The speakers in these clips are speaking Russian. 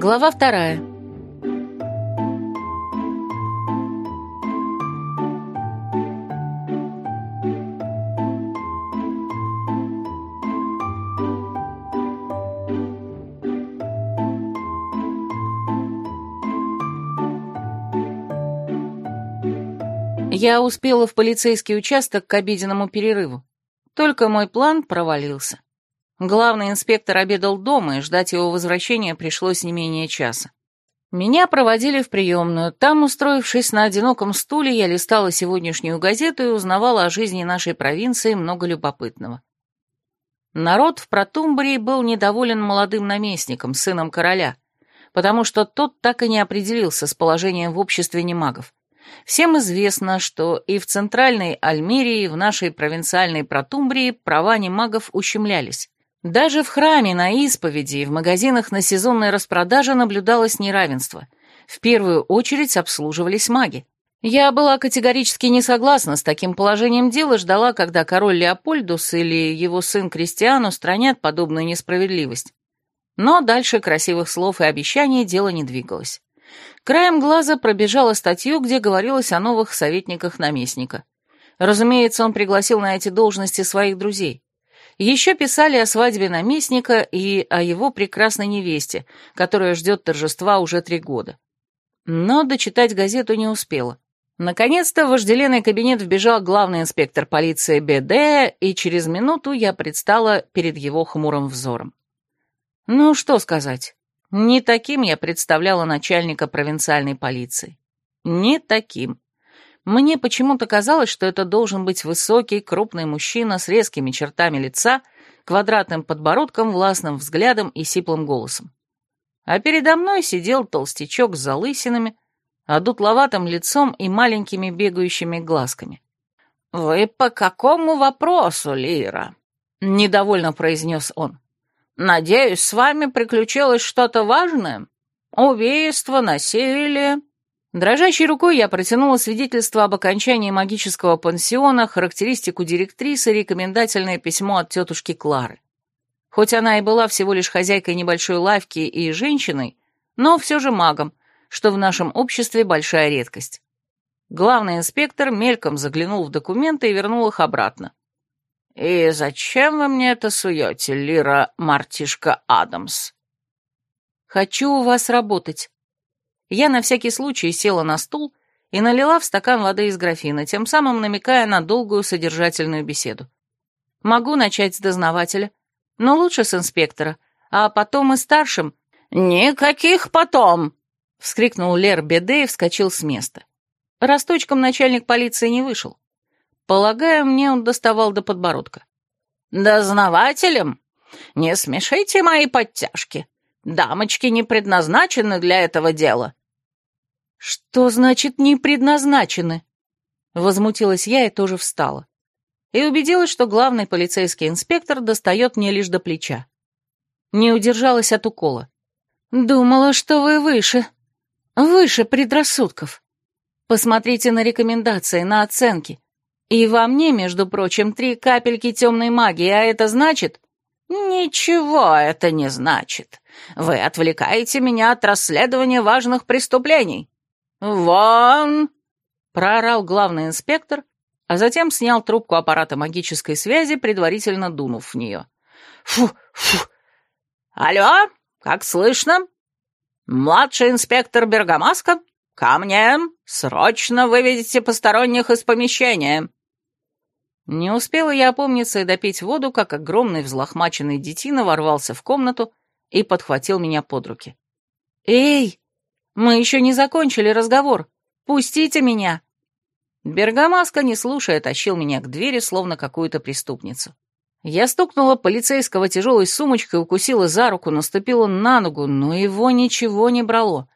Глава вторая. Я успела в полицейский участок к обеденному перерыву. Только мой план провалился. Главный инспектор обедал дома, и ждать его возвращения пришлось не менее часа. Меня проводили в приемную. Там, устроившись на одиноком стуле, я листала сегодняшнюю газету и узнавала о жизни нашей провинции много любопытного. Народ в Протумбрии был недоволен молодым наместником, сыном короля, потому что тот так и не определился с положением в обществе немагов. Всем известно, что и в центральной Альмерии, и в нашей провинциальной Протумбрии права немагов ущемлялись. Даже в храме на исповеди и в магазинах на сезонной распродаже наблюдалось неравенство. В первую очередь обслуживались маги. Я была категорически не согласна с таким положением дела, и ждала, когда король Леопольдус или его сын Кристиан устранят подобную несправедливость. Но дальше красивых слов и обещаний дело не двигалось. Краем глаза пробежала статью, где говорилось о новых советниках наместника. Разумеется, он пригласил на эти должности своих друзей. Еще писали о свадьбе наместника и о его прекрасной невесте, которая ждет торжества уже три года. Но дочитать газету не успела. Наконец-то в вожделенный кабинет вбежал главный инспектор полиции БД, и через минуту я предстала перед его хмурым взором. Ну, что сказать. Не таким я представляла начальника провинциальной полиции. Не таким. Мне почему-то казалось, что это должен быть высокий, крупный мужчина с резкими чертами лица, квадратным подбородком, властным взглядом и сиплым голосом. А передо мной сидел толстячок с залысинами, одутловатым лицом и маленькими бегающими глазками. «Вы по какому вопросу, Лира?» — недовольно произнес он. «Надеюсь, с вами приключилось что-то важное? Убийство, насилие?» Дрожащей рукой я протянула свидетельство об окончании магического пансиона, характеристику директрисы, рекомендательное письмо от тетушки Клары. Хоть она и была всего лишь хозяйкой небольшой лавки и женщиной, но все же магом, что в нашем обществе большая редкость. Главный инспектор мельком заглянул в документы и вернул их обратно. «И зачем вы мне это суете, Лира Мартишка Адамс?» «Хочу у вас работать», я на всякий случай села на стул и налила в стакан воды из графина, тем самым намекая на долгую содержательную беседу. Могу начать с дознавателя, но лучше с инспектора, а потом и старшим. «Никаких потом!» — вскрикнул Лер Беде и вскочил с места. Росточком начальник полиции не вышел. Полагаю, мне он доставал до подбородка. «Дознавателем? Не смешите мои подтяжки. Дамочки не предназначены для этого дела. «Что значит «не предназначены»?» Возмутилась я и тоже встала. И убедилась, что главный полицейский инспектор достает мне лишь до плеча. Не удержалась от укола. «Думала, что вы выше. Выше предрассудков. Посмотрите на рекомендации, на оценки. И во мне, между прочим, три капельки темной магии, а это значит...» «Ничего это не значит. Вы отвлекаете меня от расследования важных преступлений. «Вон!» — проорал главный инспектор, а затем снял трубку аппарата магической связи, предварительно дунув в нее. «Фу, фу! Алло, как слышно? Младший инспектор Бергамаска, ко мне! Срочно выведите посторонних из помещения!» Не успела я опомниться и допить воду, как огромный взлохмаченный детина ворвался в комнату и подхватил меня под руки. «Эй!» Мы еще не закончили разговор. Пустите меня!» Бергамаска, не слушая, тащил меня к двери, словно какую-то преступницу. Я стукнула полицейского тяжелой сумочкой, укусила за руку, наступила на ногу, но его ничего не брало.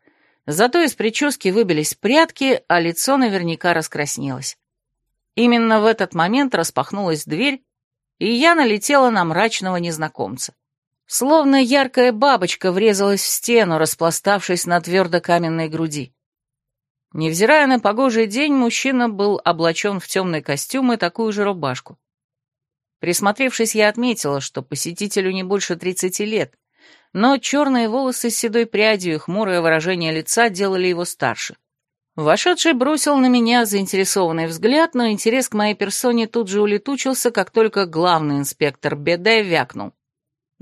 Зато из прически выбились прятки, а лицо наверняка раскраснелось. Именно в этот момент распахнулась дверь, и я налетела на мрачного незнакомца. Словно яркая бабочка врезалась в стену, распластавшись на твердо каменной груди. Невзирая на погожий день, мужчина был облачен в темный костюм и такую же рубашку. Присмотревшись, я отметила, что посетителю не больше тридцати лет, но черные волосы с седой прядью и хмурое выражение лица делали его старше. Вошедший бросил на меня заинтересованный взгляд, но интерес к моей персоне тут же улетучился, как только главный инспектор Беде вякнул.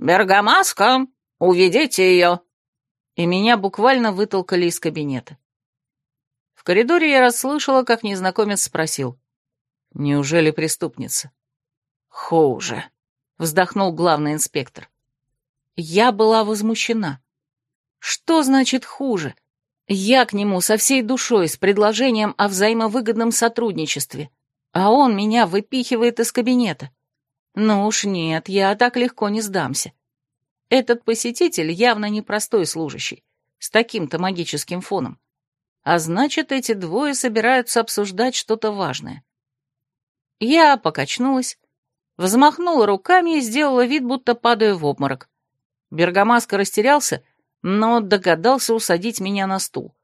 «Бергамаска, уведите ее!» И меня буквально вытолкали из кабинета. В коридоре я расслышала, как незнакомец спросил. «Неужели преступница?» «Хуже», — вздохнул главный инспектор. Я была возмущена. Что значит хуже? Я к нему со всей душой, с предложением о взаимовыгодном сотрудничестве, а он меня выпихивает из кабинета. Ну уж нет, я так легко не сдамся. Этот посетитель явно непростой служащий, с таким-то магическим фоном. А значит, эти двое собираются обсуждать что-то важное. Я покачнулась, взмахнула руками и сделала вид, будто падаю в обморок. Бергамаска растерялся но догадался усадить меня на стул.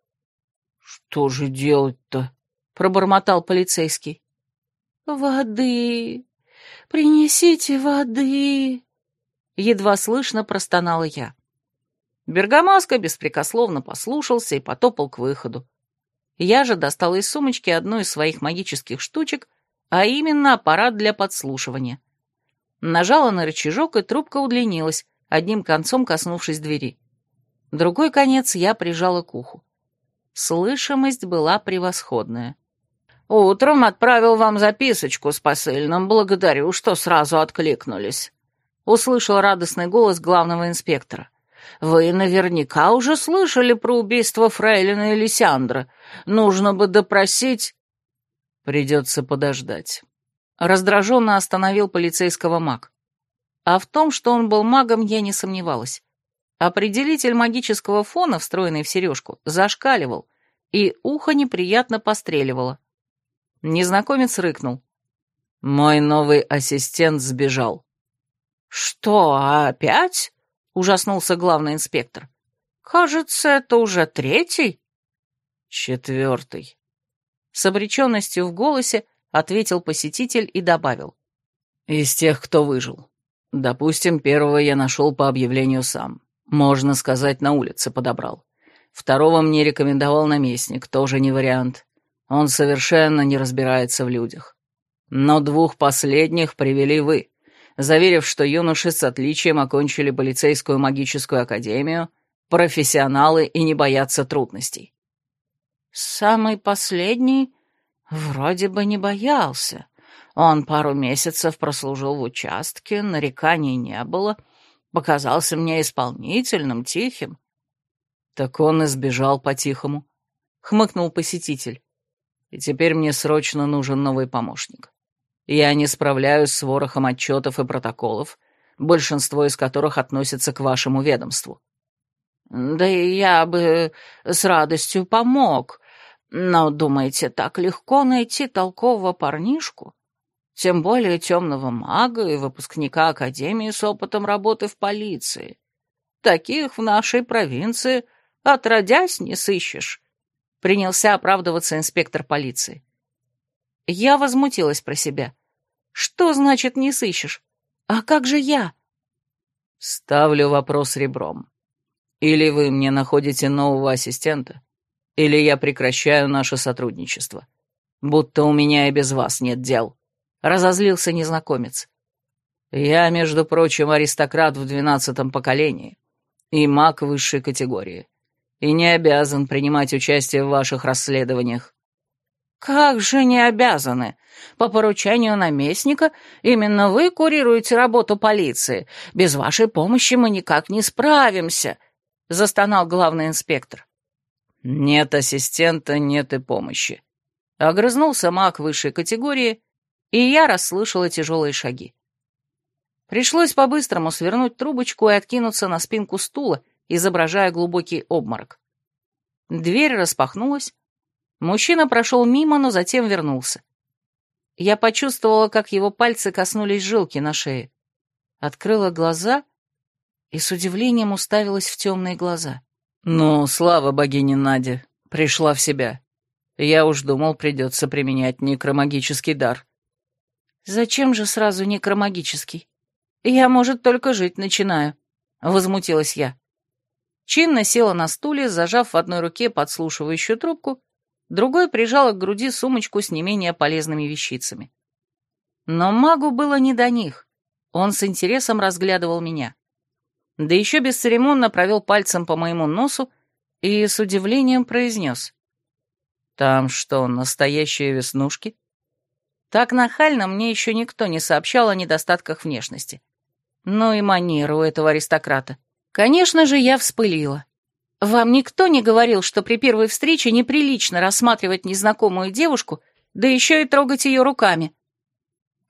«Что же делать-то?» — пробормотал полицейский. «Воды! Принесите воды!» Едва слышно простонала я. Бергамаска беспрекословно послушался и потопал к выходу. Я же достала из сумочки одну из своих магических штучек, а именно аппарат для подслушивания. Нажала на рычажок, и трубка удлинилась, одним концом коснувшись двери. Другой конец я прижала к уху. Слышимость была превосходная. «Утром отправил вам записочку с посыльным. Благодарю, что сразу откликнулись», — услышал радостный голос главного инспектора. «Вы наверняка уже слышали про убийство Фрейлина и Лисяндра. Нужно бы допросить...» «Придется подождать». Раздраженно остановил полицейского маг. А в том, что он был магом, я не сомневалась. Определитель магического фона, встроенный в сережку, зашкаливал, и ухо неприятно постреливало. Незнакомец рыкнул. «Мой новый ассистент сбежал». «Что, опять?» — ужаснулся главный инспектор. «Кажется, это уже третий?» «Четвертый». С обреченностью в голосе ответил посетитель и добавил. «Из тех, кто выжил. Допустим, первого я нашел по объявлению сам. Можно сказать, на улице подобрал. Второго мне рекомендовал наместник, тоже не вариант. Он совершенно не разбирается в людях. Но двух последних привели вы, заверив, что юноши с отличием окончили полицейскую магическую академию, профессионалы и не боятся трудностей. Самый последний вроде бы не боялся. Он пару месяцев прослужил в участке, нареканий не было — показался мне исполнительным, тихим. Так он и сбежал по-тихому, — хмыкнул посетитель. И теперь мне срочно нужен новый помощник. Я не справляюсь с ворохом отчетов и протоколов, большинство из которых относятся к вашему ведомству. Да и я бы с радостью помог, но, думаете, так легко найти толкового парнишку? Тем более темного мага и выпускника Академии с опытом работы в полиции. Таких в нашей провинции отродясь не сыщешь. Принялся оправдываться инспектор полиции. Я возмутилась про себя. Что значит не сыщешь? А как же я? Ставлю вопрос ребром. Или вы мне находите нового ассистента, или я прекращаю наше сотрудничество. Будто у меня и без вас нет дел разозлился незнакомец. «Я, между прочим, аристократ в двенадцатом поколении и маг высшей категории, и не обязан принимать участие в ваших расследованиях». «Как же не обязаны? По поручению наместника именно вы курируете работу полиции. Без вашей помощи мы никак не справимся», — застонал главный инспектор. «Нет ассистента, нет и помощи», — огрызнулся маг высшей категории и я расслышала тяжелые шаги. Пришлось по-быстрому свернуть трубочку и откинуться на спинку стула, изображая глубокий обморок. Дверь распахнулась. Мужчина прошел мимо, но затем вернулся. Я почувствовала, как его пальцы коснулись жилки на шее. Открыла глаза и с удивлением уставилась в темные глаза. «Ну, слава богине Наде, пришла в себя. Я уж думал, придется применять некромагический дар». Зачем же сразу некромагический? Я, может, только жить начинаю. — возмутилась я. Чинно села на стуле, зажав в одной руке подслушивающую трубку, другой прижала к груди сумочку с не менее полезными вещицами. Но магу было не до них. Он с интересом разглядывал меня. Да еще бесцеремонно провел пальцем по моему носу и с удивлением произнес. «Там что, настоящие веснушки?» Так нахально мне еще никто не сообщал о недостатках внешности. Ну и манеру этого аристократа. Конечно же, я вспылила. Вам никто не говорил, что при первой встрече неприлично рассматривать незнакомую девушку, да еще и трогать ее руками?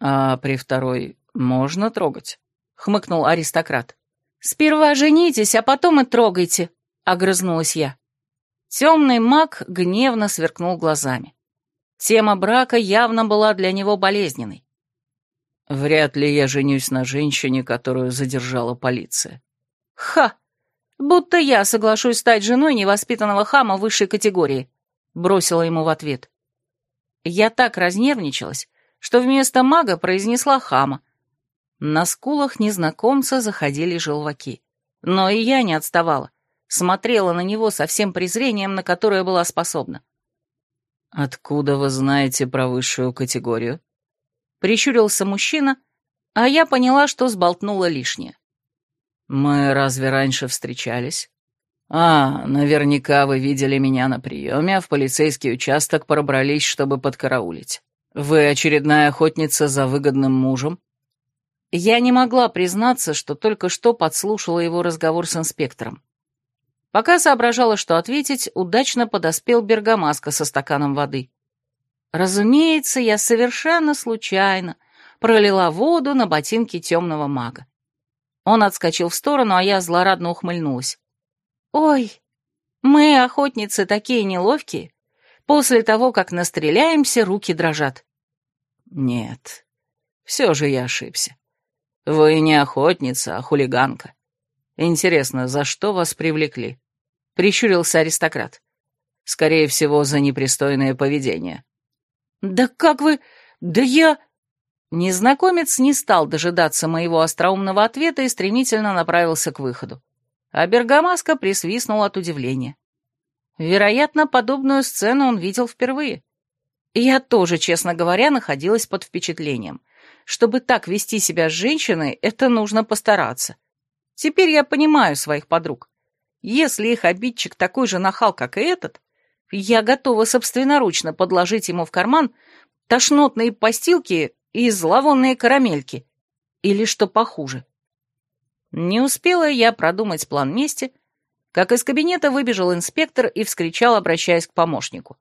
А при второй можно трогать, хмыкнул аристократ. Сперва женитесь, а потом и трогайте, огрызнулась я. Темный маг гневно сверкнул глазами. Тема брака явно была для него болезненной. Вряд ли я женюсь на женщине, которую задержала полиция. Ха! Будто я соглашусь стать женой невоспитанного хама высшей категории, бросила ему в ответ. Я так разнервничалась, что вместо мага произнесла хама. На скулах незнакомца заходили желваки. Но и я не отставала, смотрела на него со всем презрением, на которое была способна. «Откуда вы знаете про высшую категорию?» Прищурился мужчина, а я поняла, что сболтнула лишнее. «Мы разве раньше встречались?» «А, наверняка вы видели меня на приеме, а в полицейский участок пробрались, чтобы подкараулить. Вы очередная охотница за выгодным мужем?» Я не могла признаться, что только что подслушала его разговор с инспектором. Пока соображала, что ответить, удачно подоспел Бергамаска со стаканом воды. Разумеется, я совершенно случайно пролила воду на ботинки темного мага. Он отскочил в сторону, а я злорадно ухмыльнулась. «Ой, мы, охотницы, такие неловкие. После того, как настреляемся, руки дрожат». «Нет, все же я ошибся. Вы не охотница, а хулиганка. Интересно, за что вас привлекли?» прищурился аристократ. Скорее всего, за непристойное поведение. «Да как вы... Да я...» Незнакомец не стал дожидаться моего остроумного ответа и стремительно направился к выходу. А Бергамаска присвистнул от удивления. Вероятно, подобную сцену он видел впервые. Я тоже, честно говоря, находилась под впечатлением. Чтобы так вести себя с женщиной, это нужно постараться. Теперь я понимаю своих подруг. Если их обидчик такой же нахал, как и этот, я готова собственноручно подложить ему в карман тошнотные постилки и зловонные карамельки. Или что похуже. Не успела я продумать план мести, как из кабинета выбежал инспектор и вскричал, обращаясь к помощнику.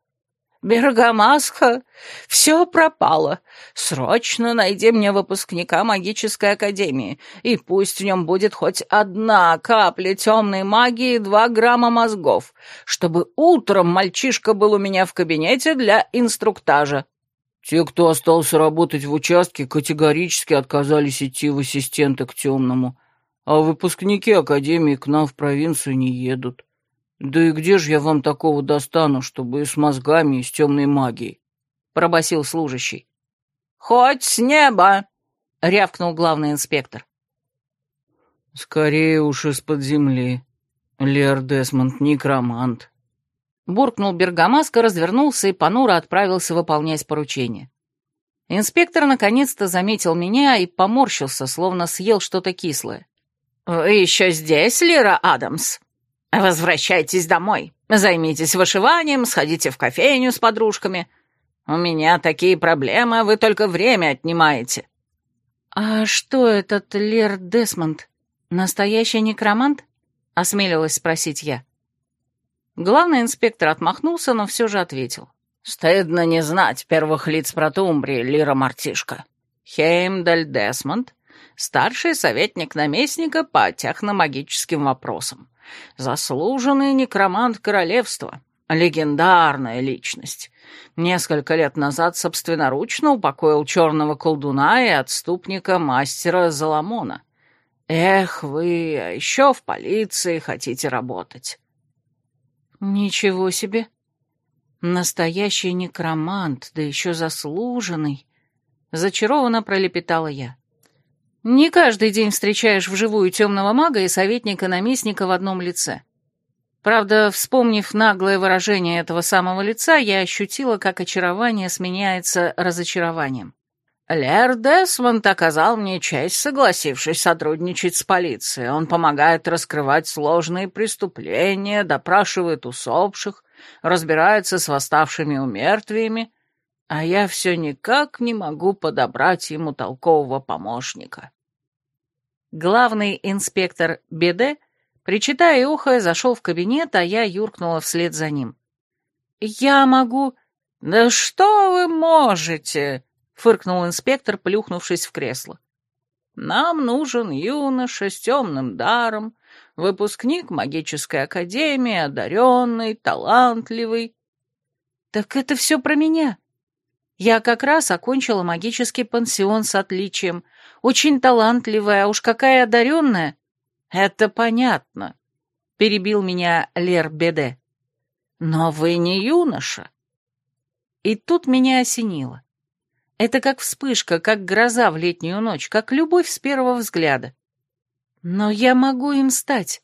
«Бергамаска, все пропало. Срочно найди мне выпускника магической академии, и пусть в нем будет хоть одна капля темной магии и два грамма мозгов, чтобы утром мальчишка был у меня в кабинете для инструктажа». Те, кто остался работать в участке, категорически отказались идти в ассистенты к темному, а выпускники академии к нам в провинцию не едут. «Да и где же я вам такого достану, чтобы и с мозгами, и с темной магией?» — пробасил служащий. «Хоть с неба!» — рявкнул главный инспектор. «Скорее уж из-под земли. Лер Десмонд — некромант». Буркнул Бергамаска, развернулся и понуро отправился выполнять поручение. Инспектор наконец-то заметил меня и поморщился, словно съел что-то кислое. «Вы еще здесь, Лера Адамс?» «Возвращайтесь домой, займитесь вышиванием, сходите в кофейню с подружками. У меня такие проблемы, вы только время отнимаете». «А что этот Лер Десмонд? Настоящий некромант?» — осмелилась спросить я. Главный инспектор отмахнулся, но все же ответил. «Стыдно не знать первых лиц Протумбрии, Лира Мартишка. Хеймдаль Десмонд, старший советник наместника по техномагическим вопросам. Заслуженный некромант королевства, легендарная личность. Несколько лет назад собственноручно упокоил черного колдуна и отступника мастера Заламона. Эх вы, а еще в полиции хотите работать. Ничего себе. Настоящий некромант, да еще заслуженный. Зачарованно пролепетала я. Не каждый день встречаешь вживую темного мага и советника-наместника в одном лице. Правда, вспомнив наглое выражение этого самого лица, я ощутила, как очарование сменяется разочарованием. Лер Десмонд оказал мне честь, согласившись сотрудничать с полицией. Он помогает раскрывать сложные преступления, допрашивает усопших, разбирается с восставшими умертвиями, а я все никак не могу подобрать ему толкового помощника. Главный инспектор Беде, причитая и ухая, зашел в кабинет, а я юркнула вслед за ним. «Я могу...» «Да что вы можете?» — фыркнул инспектор, плюхнувшись в кресло. «Нам нужен юноша с темным даром, выпускник магической академии, одаренный, талантливый». «Так это все про меня. Я как раз окончила магический пансион с отличием. Очень талантливая, а уж какая одаренная. Это понятно, — перебил меня Лер Беде. Но вы не юноша. И тут меня осенило. Это как вспышка, как гроза в летнюю ночь, как любовь с первого взгляда. Но я могу им стать.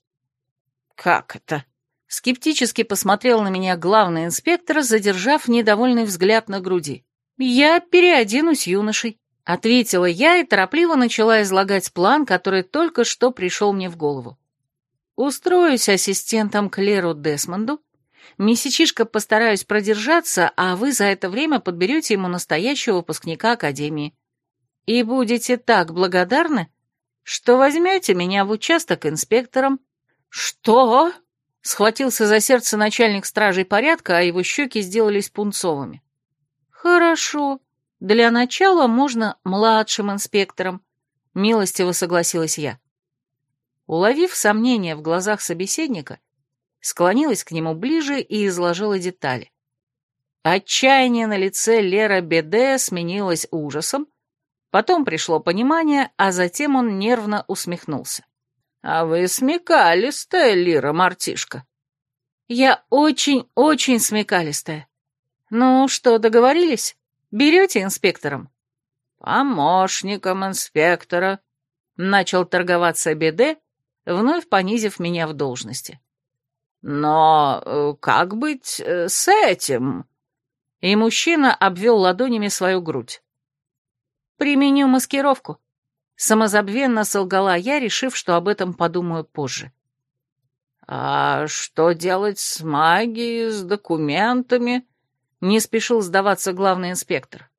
Как это? Скептически посмотрел на меня главный инспектор, задержав недовольный взгляд на груди. «Я переоденусь юношей», — ответила я и торопливо начала излагать план, который только что пришел мне в голову. «Устроюсь ассистентом Клеру Десмонду, месячишко постараюсь продержаться, а вы за это время подберете ему настоящего выпускника Академии. И будете так благодарны, что возьмете меня в участок инспектором». «Что?» — схватился за сердце начальник стражей порядка, а его щеки сделались пунцовыми. «Хорошо. Для начала можно младшим инспектором», — милостиво согласилась я. Уловив сомнение в глазах собеседника, склонилась к нему ближе и изложила детали. Отчаяние на лице Лера Беде сменилось ужасом, потом пришло понимание, а затем он нервно усмехнулся. «А вы смекалистая, Лира Мартишка». «Я очень-очень смекалистая. «Ну что, договорились? Берете инспектором?» «Помощником инспектора», — начал торговаться Беде, вновь понизив меня в должности. «Но э, как быть э, с этим?» И мужчина обвел ладонями свою грудь. «Применю маскировку», — самозабвенно солгала я, решив, что об этом подумаю позже. «А что делать с магией, с документами?» Не спешил сдаваться главный инспектор.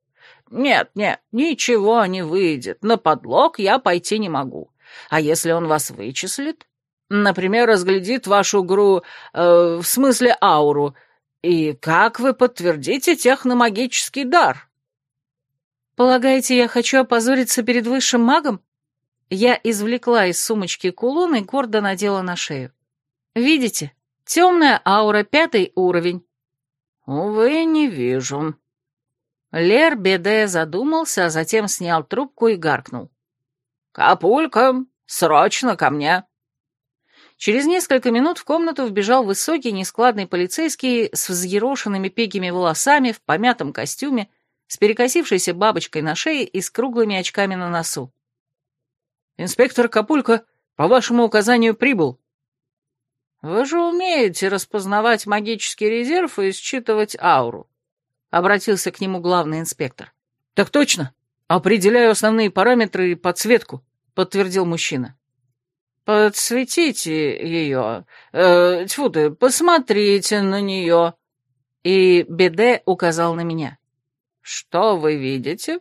«Нет, нет, ничего не выйдет. На подлог я пойти не могу. А если он вас вычислит? Например, разглядит вашу гру... Э, в смысле ауру. И как вы подтвердите техномагический дар?» «Полагаете, я хочу опозориться перед высшим магом?» Я извлекла из сумочки кулон и гордо надела на шею. «Видите? Темная аура, пятый уровень. «Увы, не вижу». Лер Беде задумался, а затем снял трубку и гаркнул. «Капулька, срочно ко мне!» Через несколько минут в комнату вбежал высокий, нескладный полицейский с взъерошенными пегими волосами, в помятом костюме, с перекосившейся бабочкой на шее и с круглыми очками на носу. «Инспектор Капулька, по вашему указанию прибыл», «Вы же умеете распознавать магический резерв и считывать ауру», — обратился к нему главный инспектор. «Так точно. Определяю основные параметры и подсветку», — подтвердил мужчина. «Подсветите ее. Э, тьфу ты, посмотрите на нее». И Беде указал на меня. «Что вы видите?»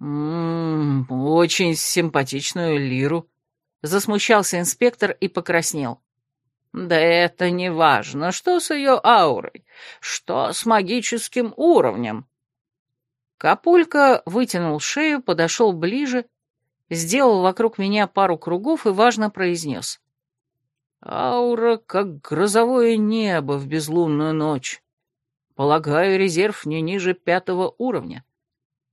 «М -м, «Очень симпатичную лиру», — засмущался инспектор и покраснел. Да это не важно. Что с ее аурой? Что с магическим уровнем? Капулька вытянул шею, подошел ближе, сделал вокруг меня пару кругов и важно произнес. Аура, как грозовое небо в безлунную ночь. Полагаю, резерв не ниже пятого уровня.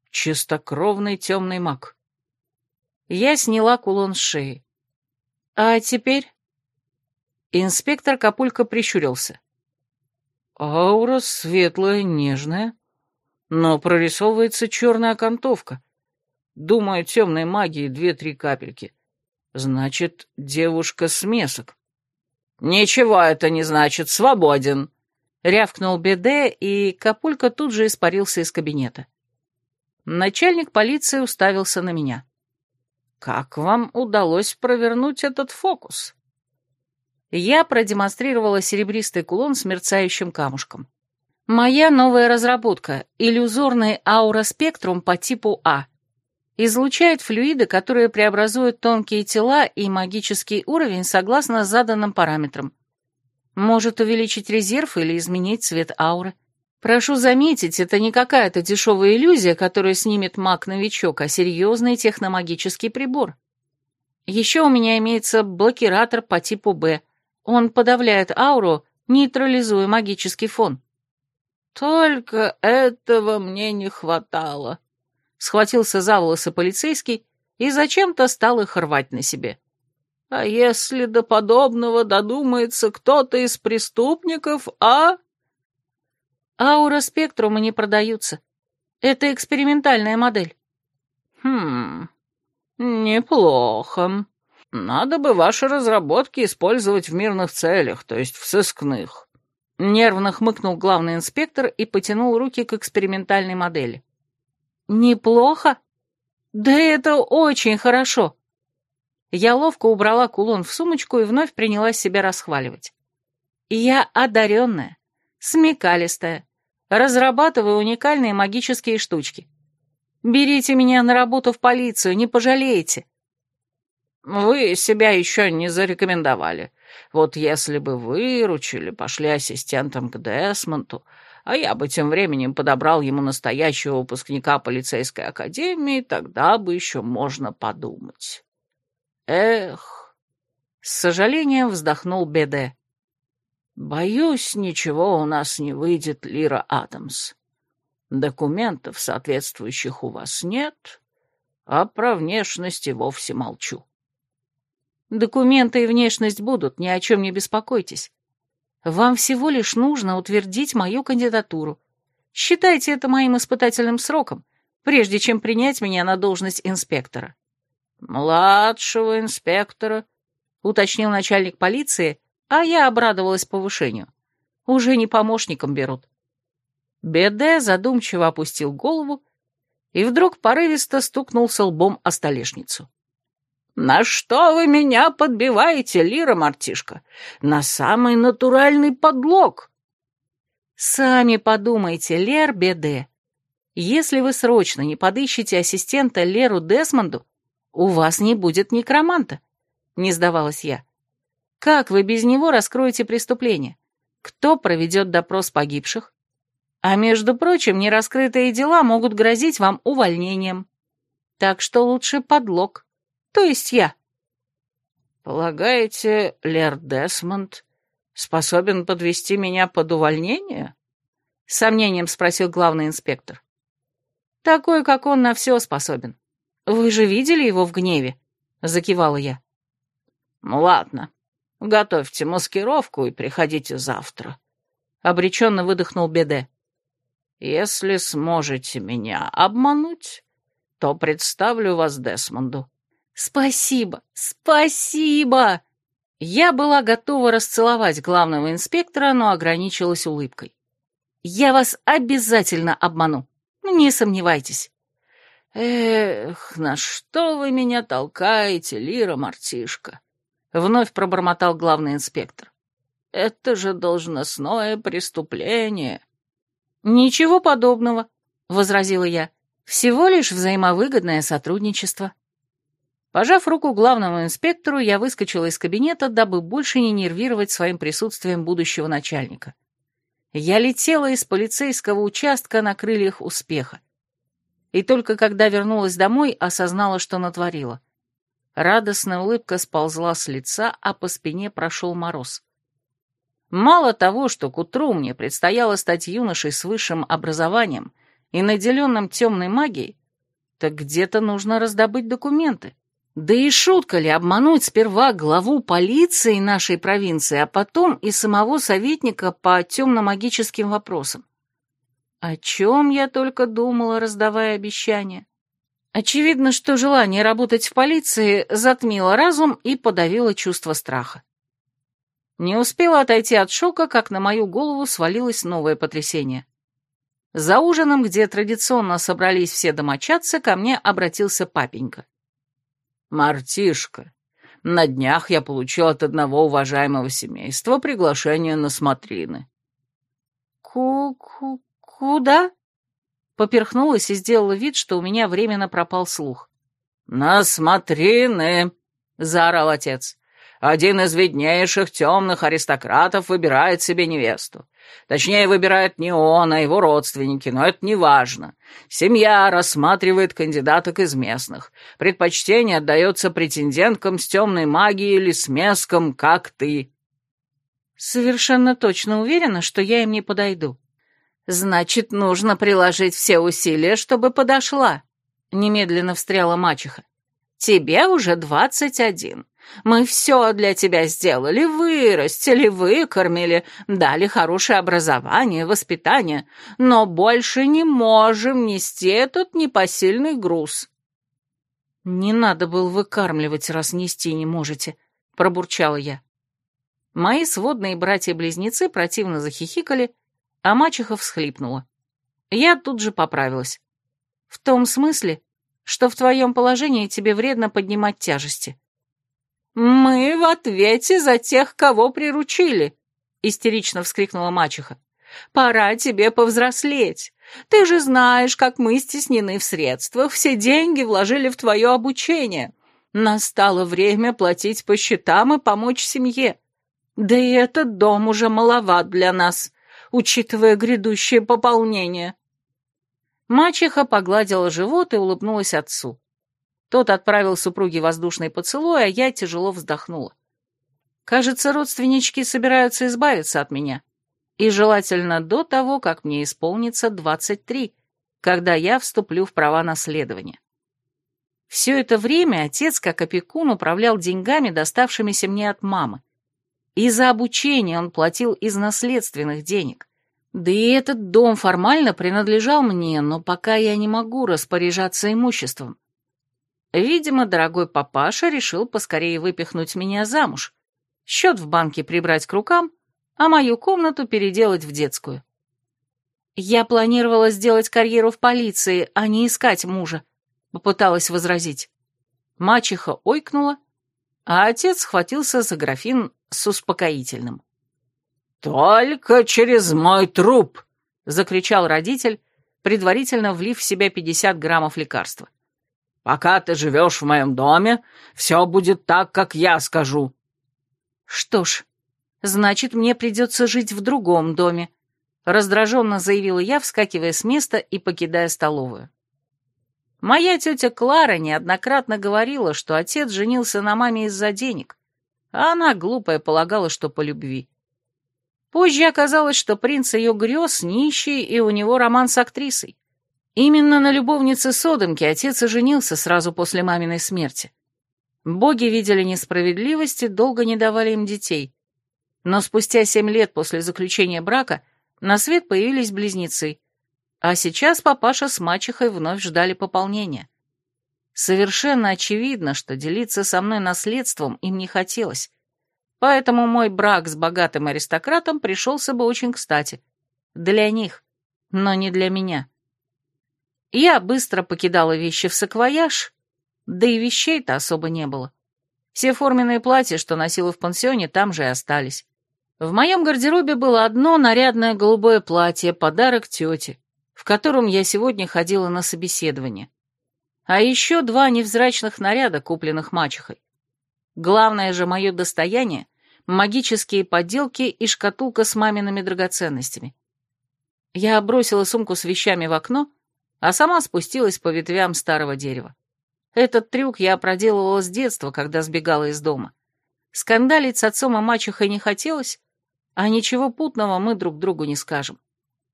Чистокровный темный маг. Я сняла кулон с шеи. А теперь Инспектор Капулька прищурился. Аура светлая, нежная, но прорисовывается черная окантовка. Думаю, темной магии две-три капельки. Значит, девушка смесок. Ничего это не значит, свободен. Рявкнул Беде, и Капулька тут же испарился из кабинета. Начальник полиции уставился на меня. «Как вам удалось провернуть этот фокус?» Я продемонстрировала серебристый кулон с мерцающим камушком. Моя новая разработка — иллюзорный ауроспектрум по типу А. Излучает флюиды, которые преобразуют тонкие тела и магический уровень согласно заданным параметрам. Может увеличить резерв или изменить цвет ауры. Прошу заметить, это не какая-то дешевая иллюзия, которую снимет маг-новичок, а серьезный техномагический прибор. Еще у меня имеется блокиратор по типу Б — он подавляет ауру, нейтрализуя магический фон. «Только этого мне не хватало», — схватился за волосы полицейский и зачем-то стал их рвать на себе. «А если до подобного додумается кто-то из преступников, а...» «Аура спектрума не продаются. Это экспериментальная модель». «Хм, неплохо», надо бы ваши разработки использовать в мирных целях, то есть в сыскных. Нервно хмыкнул главный инспектор и потянул руки к экспериментальной модели. Неплохо? Да это очень хорошо. Я ловко убрала кулон в сумочку и вновь принялась себя расхваливать. Я одаренная, смекалистая, разрабатываю уникальные магические штучки. Берите меня на работу в полицию, не пожалеете. Вы себя еще не зарекомендовали. Вот если бы выручили, пошли ассистентом к Десмонту, а я бы тем временем подобрал ему настоящего выпускника полицейской академии, тогда бы еще можно подумать. Эх, с сожалением вздохнул Беде. Боюсь, ничего у нас не выйдет, Лира Адамс. Документов соответствующих у вас нет, а про внешность и вовсе молчу. Документы и внешность будут, ни о чем не беспокойтесь. Вам всего лишь нужно утвердить мою кандидатуру. Считайте это моим испытательным сроком, прежде чем принять меня на должность инспектора». «Младшего инспектора», — уточнил начальник полиции, а я обрадовалась повышению. Уже не помощником берут. Беде задумчиво опустил голову и вдруг порывисто стукнулся лбом о столешницу. «На что вы меня подбиваете, Лира-мартишка? На самый натуральный подлог!» «Сами подумайте, Лер Беде. Если вы срочно не подыщете ассистента Леру Десмонду, у вас не будет некроманта», — не сдавалась я. «Как вы без него раскроете преступление? Кто проведет допрос погибших? А между прочим, нераскрытые дела могут грозить вам увольнением. Так что лучше подлог». То есть я. Полагаете, Лер Десмонд способен подвести меня под увольнение? С сомнением спросил главный инспектор. Такой, как он, на все способен. Вы же видели его в гневе? Закивала я. Ну ладно, готовьте маскировку и приходите завтра. Обреченно выдохнул Беде. Если сможете меня обмануть, то представлю вас Десмонду. «Спасибо! Спасибо!» Я была готова расцеловать главного инспектора, но ограничилась улыбкой. «Я вас обязательно обману, не сомневайтесь». «Эх, на что вы меня толкаете, Лира-мартишка?» — вновь пробормотал главный инспектор. «Это же должностное преступление». «Ничего подобного», — возразила я. «Всего лишь взаимовыгодное сотрудничество». Пожав руку главному инспектору, я выскочила из кабинета, дабы больше не нервировать своим присутствием будущего начальника. Я летела из полицейского участка на крыльях успеха. И только когда вернулась домой, осознала, что натворила. Радостная улыбка сползла с лица, а по спине прошел мороз. Мало того, что к утру мне предстояло стать юношей с высшим образованием и наделенным темной магией, так где-то нужно раздобыть документы. Да и шутка ли обмануть сперва главу полиции нашей провинции, а потом и самого советника по темно-магическим вопросам? О чем я только думала, раздавая обещания? Очевидно, что желание работать в полиции затмило разум и подавило чувство страха. Не успела отойти от шока, как на мою голову свалилось новое потрясение. За ужином, где традиционно собрались все домочадцы, ко мне обратился папенька. «Мартишка, на днях я получил от одного уважаемого семейства приглашение на смотрины». «Ку-ку-куда?» Поперхнулась и сделала вид, что у меня временно пропал слух. «На смотрины!» — заорал отец. «Один из виднейших темных аристократов выбирает себе невесту. Точнее, выбирает не он, а его родственники, но это не важно. Семья рассматривает кандидаток из местных. Предпочтение отдается претенденткам с темной магией или с меском, как ты». «Совершенно точно уверена, что я им не подойду», «Значит, нужно приложить все усилия, чтобы подошла», — немедленно встряла мачеха. «Тебе уже двадцать один. Мы все для тебя сделали, вырастили, выкормили, дали хорошее образование, воспитание, но больше не можем нести этот непосильный груз». «Не надо было выкармливать, раз нести не можете», — пробурчала я. Мои сводные братья-близнецы противно захихикали, а мачеха всхлипнула. Я тут же поправилась. В том смысле, что в твоем положении тебе вредно поднимать тяжести. «Мы в ответе за тех, кого приручили!» — истерично вскрикнула мачеха. «Пора тебе повзрослеть. Ты же знаешь, как мы стеснены в средствах, все деньги вложили в твое обучение. Настало время платить по счетам и помочь семье. Да и этот дом уже маловат для нас учитывая грядущее пополнение. Мачеха погладила живот и улыбнулась отцу. Тот отправил супруге воздушный поцелуй, а я тяжело вздохнула. Кажется, родственнички собираются избавиться от меня. И желательно до того, как мне исполнится двадцать три, когда я вступлю в права наследования. Все это время отец, как опекун, управлял деньгами, доставшимися мне от мамы. И за обучение он платил из наследственных денег. Да и этот дом формально принадлежал мне, но пока я не могу распоряжаться имуществом. Видимо, дорогой папаша решил поскорее выпихнуть меня замуж, счет в банке прибрать к рукам, а мою комнату переделать в детскую. Я планировала сделать карьеру в полиции, а не искать мужа, попыталась возразить. Мачеха ойкнула, а отец схватился за графин с успокоительным. «Только через мой труп!» — закричал родитель, предварительно влив в себя пятьдесят граммов лекарства. «Пока ты живешь в моем доме, все будет так, как я скажу». «Что ж, значит, мне придется жить в другом доме», — раздраженно заявила я, вскакивая с места и покидая столовую. Моя тетя Клара неоднократно говорила, что отец женился на маме из-за денег, а она, глупая, полагала, что по любви. Позже оказалось, что принц ее грез нищий, и у него роман с актрисой. Именно на любовнице Содомки отец и женился сразу после маминой смерти. Боги видели несправедливость и долго не давали им детей. Но спустя семь лет после заключения брака на свет появились близнецы, а сейчас папаша с мачехой вновь ждали пополнения. Совершенно очевидно, что делиться со мной наследством им не хотелось. Поэтому мой брак с богатым аристократом пришелся бы очень кстати. Для них, но не для меня. Я быстро покидала вещи в саквояж, да и вещей-то особо не было. Все форменные платья, что носила в пансионе, там же и остались. В моем гардеробе было одно нарядное голубое платье, подарок тете, в котором я сегодня ходила на собеседование а еще два невзрачных наряда, купленных мачехой. Главное же мое достояние — магические подделки и шкатулка с мамиными драгоценностями. Я бросила сумку с вещами в окно, а сама спустилась по ветвям старого дерева. Этот трюк я проделывала с детства, когда сбегала из дома. Скандалить с отцом и мачехой не хотелось, а ничего путного мы друг другу не скажем.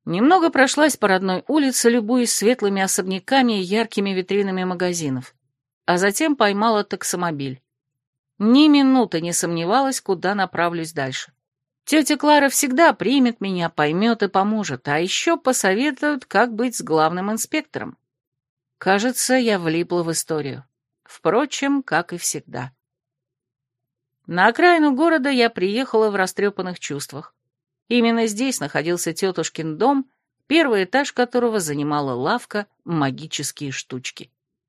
Немного прошлась по родной улице, любуясь светлыми особняками и яркими витринами магазинов, а затем поймала таксомобиль. Ни минуты не сомневалась, куда направлюсь дальше. Тетя Клара всегда примет меня, поймет и поможет, а еще посоветует, как быть с главным инспектором. Кажется, я влипла в историю. Впрочем, как и всегда. На окраину города я приехала в растрепанных чувствах. Именно здесь находился тетушкин дом, первый этаж которого занимала лавка «Магические штучки».